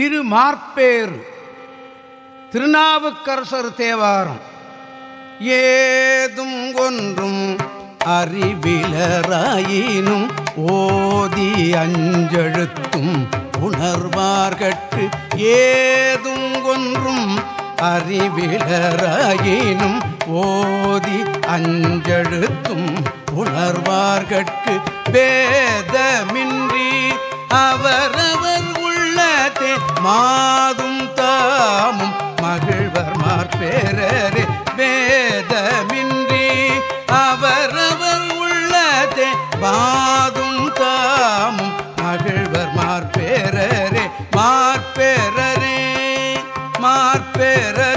திருமார்பேறு திருநாவுக்கரசர் தேவாரம். ஏதும் ஒன்றும் அறிவிலராயினும் ஓதி அஞ்செழுத்தும் உணர்வார்கட்டு. ஏதும் ஒன்றும் அறிவிலராயினும் ஓதி அஞ்செழுத்தும் உணர்வார்கட்கு பேதமின் மாதும் தாமும் மகிழ்வர் மார்பேரே வேதமின்றி அவரவர் உள்ளதே. மாதும் தாமும் மகிழ்வர் மார்பேரே மார்பேரே மார்பேரே